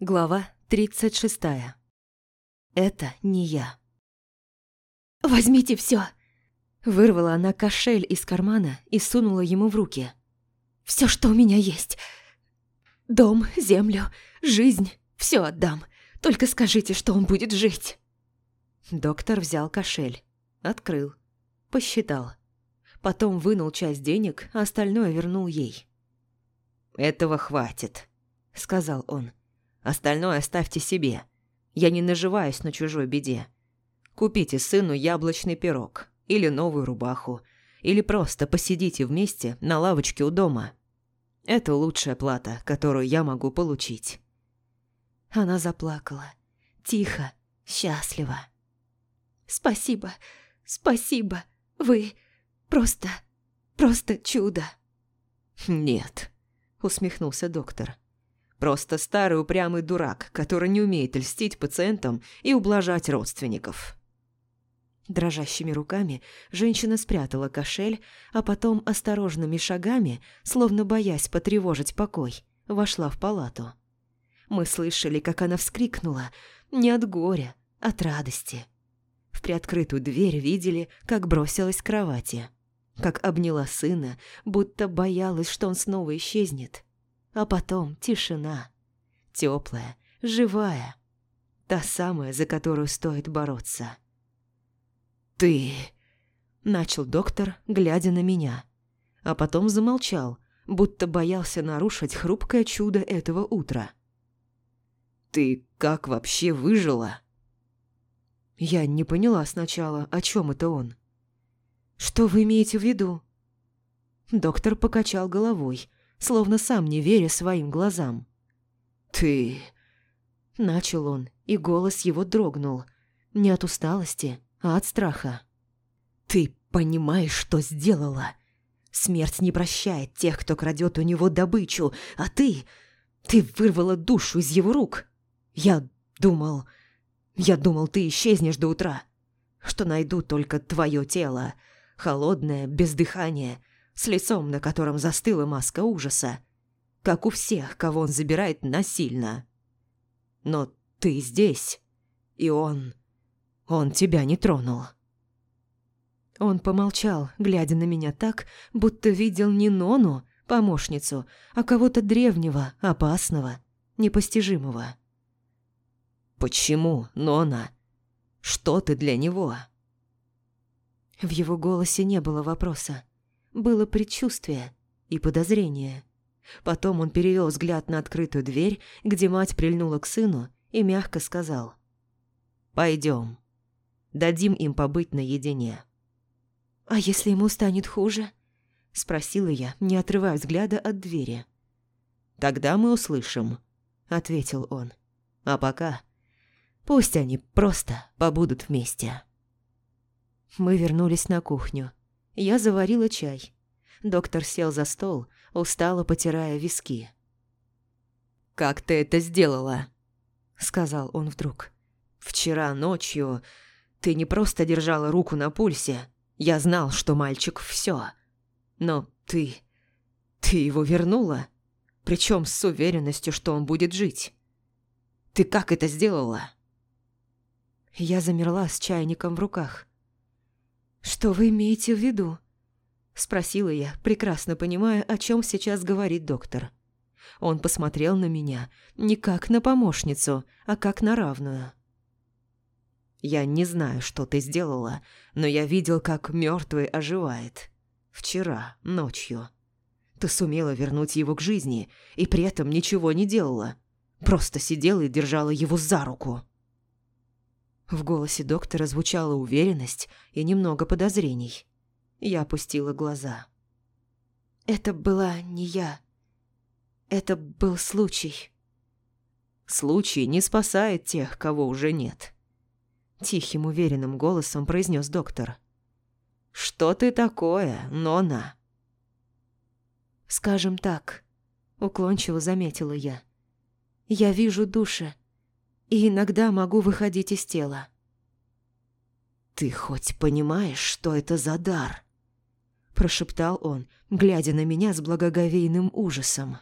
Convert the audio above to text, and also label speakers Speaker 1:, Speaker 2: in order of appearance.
Speaker 1: Глава 36. Это не я. «Возьмите все! Вырвала она кошель из кармана и сунула ему в руки. Все, что у меня есть. Дом, землю, жизнь, все отдам. Только скажите, что он будет жить». Доктор взял кошель, открыл, посчитал. Потом вынул часть денег, а остальное вернул ей.
Speaker 2: «Этого хватит», — сказал он. Остальное оставьте себе. Я не наживаюсь на чужой беде. Купите сыну яблочный пирог, или новую рубаху, или просто посидите вместе на лавочке у дома. Это лучшая плата, которую я могу получить».
Speaker 1: Она заплакала. Тихо, счастливо. «Спасибо, спасибо. Вы просто, просто чудо».
Speaker 2: «Нет», — усмехнулся доктор. Просто старый упрямый дурак, который не умеет льстить пациентам и ублажать родственников.
Speaker 1: Дрожащими руками женщина спрятала кошель, а потом осторожными шагами, словно боясь потревожить покой, вошла в палату. Мы слышали, как она вскрикнула, не от горя, от радости. В приоткрытую дверь видели, как бросилась к кровати, как обняла сына, будто боялась, что он снова исчезнет. А потом тишина. Теплая, живая. Та самая, за которую стоит бороться.
Speaker 2: «Ты...»
Speaker 1: – начал доктор, глядя на меня. А потом замолчал, будто боялся нарушить хрупкое чудо этого утра.
Speaker 2: «Ты как вообще выжила?»
Speaker 1: Я не поняла сначала, о чем это он. «Что вы имеете в виду?» Доктор покачал головой, словно сам не веря своим глазам.
Speaker 2: «Ты...»
Speaker 1: Начал он, и голос его дрогнул. Не от усталости, а от страха. «Ты понимаешь, что сделала? Смерть не прощает тех, кто крадет у него добычу, а ты... Ты вырвала душу из его рук. Я думал... Я думал, ты исчезнешь до утра, что найду только твое тело, холодное, без дыхания, с лицом, на котором застыла маска ужаса, как у всех, кого он забирает насильно. Но ты здесь, и он... он тебя не тронул. Он помолчал, глядя на меня так, будто видел не Нону, помощницу, а кого-то древнего, опасного, непостижимого.
Speaker 2: «Почему, Нона? Что ты для него?»
Speaker 1: В его голосе не было вопроса. Было предчувствие и подозрение. Потом он перевел взгляд на открытую дверь, где мать прильнула к сыну, и мягко сказал. «Пойдем. Дадим им побыть наедине». «А если ему станет хуже?» – спросила я, не отрывая взгляда от двери.
Speaker 2: «Тогда мы услышим», – ответил он. «А пока пусть они просто побудут вместе».
Speaker 1: Мы вернулись на кухню. Я заварила чай. Доктор сел за стол, устало потирая виски.
Speaker 2: «Как ты это сделала?»
Speaker 1: — сказал он вдруг.
Speaker 2: «Вчера ночью ты не просто держала руку на пульсе. Я знал, что мальчик все. Но ты... ты его вернула. Причем с уверенностью, что он будет жить. Ты как это сделала?»
Speaker 1: Я замерла с чайником в руках. «Что вы имеете в виду?» Спросила я, прекрасно понимая, о чем сейчас говорит доктор. Он посмотрел на меня не как на помощницу, а как на равную.
Speaker 2: «Я не знаю, что ты сделала, но я видел, как мертвый оживает. Вчера, ночью. Ты сумела вернуть его к жизни и при этом ничего не делала. Просто сидела и держала его за руку».
Speaker 1: В голосе доктора звучала уверенность и немного подозрений. Я опустила глаза. Это была не я. Это был случай.
Speaker 2: Случай не спасает тех, кого уже нет. Тихим, уверенным голосом произнес доктор. «Что ты такое, Нона?»
Speaker 1: «Скажем так», — уклончиво заметила я. «Я вижу души, и иногда могу выходить из тела.
Speaker 2: «Ты хоть понимаешь, что это за дар?» Прошептал он, глядя на меня с благоговейным ужасом.